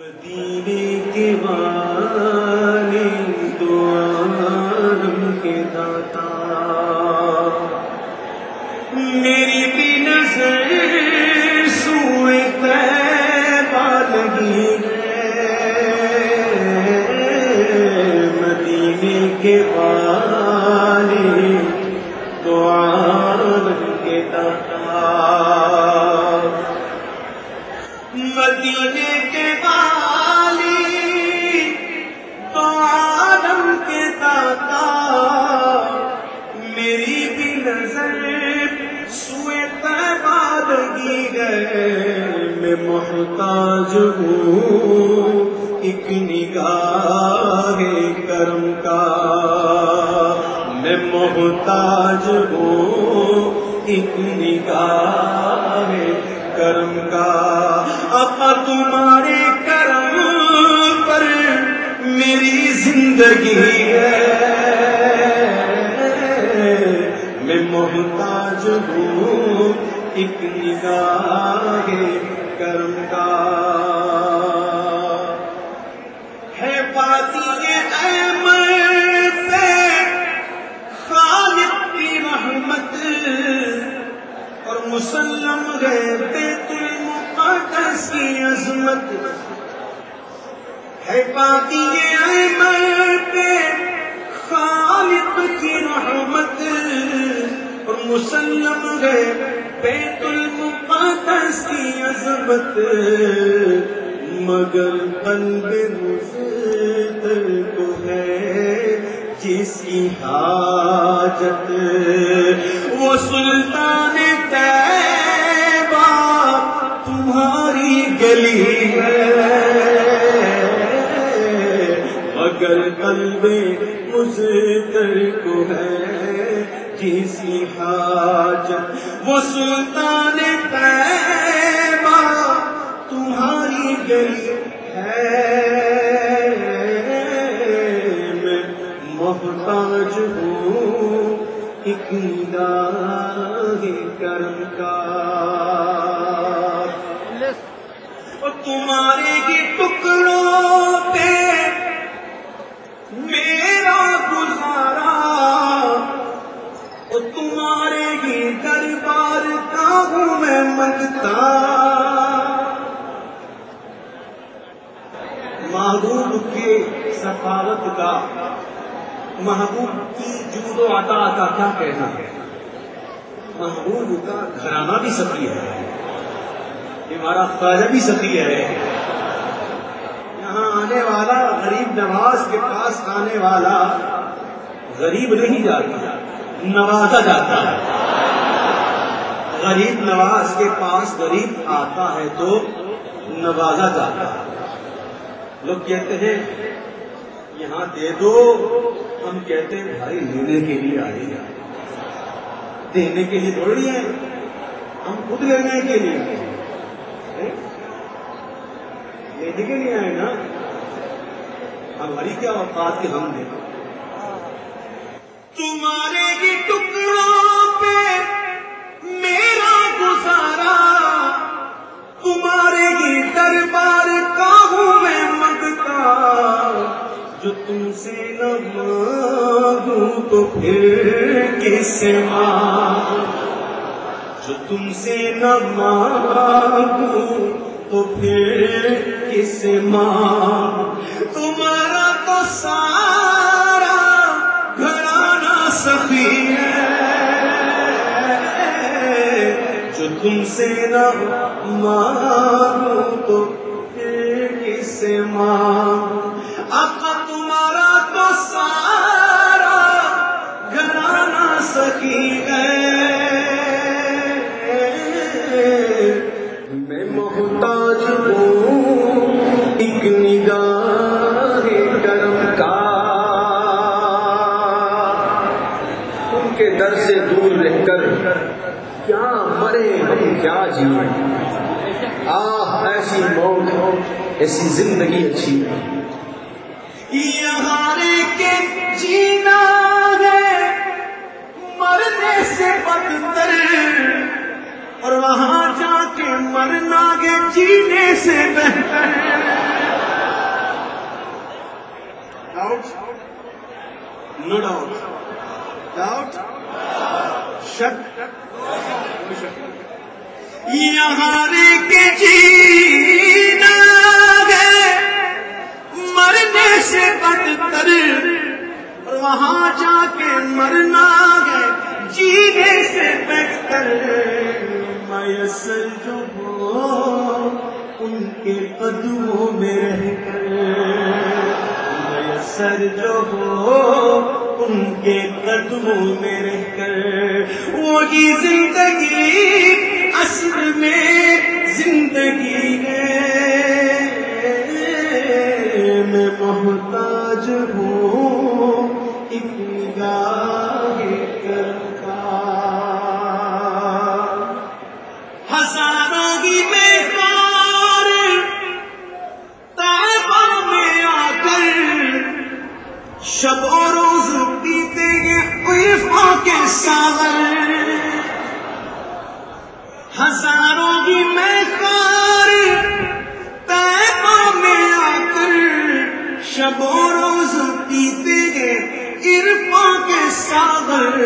مدینے کے والے دو عالم کے داتا۔ میری بھی نظر سوئے طیبہ لگی ہے۔ مدینے کے والے دو عالم کے داتا۔ مدینے میں محتاج ہوں۔ ایک نگاہ کرم کا میں محتاج ہوں۔ ایک نگاہ کرم کا اپا تمہارے کرم پر میری زندگی ہے۔ میں محتاج ہوں۔ ایک نگاہ کرم کا۔ ہے پاتی احمد پہ خالق کی رحمت اور مسلم ہے بیت المقدس کی عظمت۔ ہے پاتی عمل پہ خالق کی رحمت اور مسلم ہے بیت المقدس کی عظمت، مگر قلب مزدر کو ہے جس کی حاجت۔ وہ سلطان تیبہ تمہاری گلی ہے، مگر قلب مزدر کو ہے جس کی حاجت۔ وہ سلطان تیبہ ہوں میں منگتا محبوب کے سفارت کا، محبوب کی جود و عطا کا کیا کہنا ہے؟ محبوب کا گھرانہ بھی سفی ہے۔ ہمارا خواجہ بھی سفی ہے۔ یہاں آنے والا غریب نواز کے پاس آنے والا غریب نہیں جاتا، نوازا جاتا۔ ہے غریب نواز کے پاس غریب آتا ہے تو نوازا جاتا ہے۔ لوگ کہتے ہیں، یہاں دے دو۔ ہم کہتے ہیں، بھائی، لینے کے لیے آئے گا دینے کے لیے تھوڑی ہے ہم خود لینے کے لیے آئے لینے کے لیے آئے نا؟ ہماری کیا اوقات کی ہم دے تمہارے ہی ٹکڑوں دربار کا ہوں میں منگتا جو تم سے نہ مانگوں تو پھر کس ماں جو تم سے نہ مانگوں تو پھر کس ماں تمہارا تو ساتھ تم سے نہ مانگو تو پھر کس سے مانگ آقا تمہارا تو سارا گھرانہ سخی ہے۔ میں محتاج ہوں ایک نگاہ کرم کا۔ ان کے در سے دور رہ کر کیا مرے کیا جی آہ، ایسی موت، ایسی زندگی اچھی۔ ہے کے جینا ہے، مرنے سے بدتر۔ اور وہاں جا کے مرنا گے جینے سے بہتر۔ ڈاؤٹ نو ڈاؤٹ ڈاؤٹ شک یہاں کے جینا ہے، مرنے سے بدتر، وہاں جا کے مرنا ہے، جینے سے بہتر۔ میسر جو ہو ان کے قدموں میں رہ کر، میسر جو ہو ان کے قدموں میں رہ کر وہی زندگی اصل میں زندگی ہے۔ ہزاروں کی میں کار میں آ کر شب و روز پیتے گے عرفا کے ساغر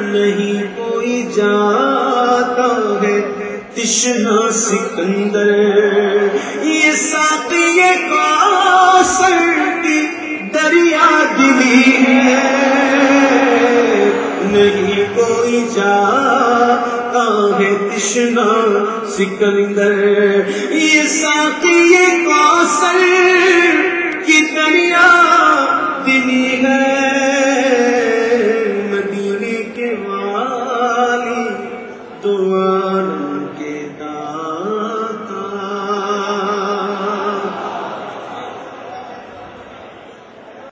نہیں کوئی جاتا ہے تشنا سکندر۔ یہ ساتھی کوثر کی دریا دلی ہے۔ نہیں کوئی جا ہے تشنا سکندر۔ یہ ساتھی ساقی کوثر کی دریا دلی ہے۔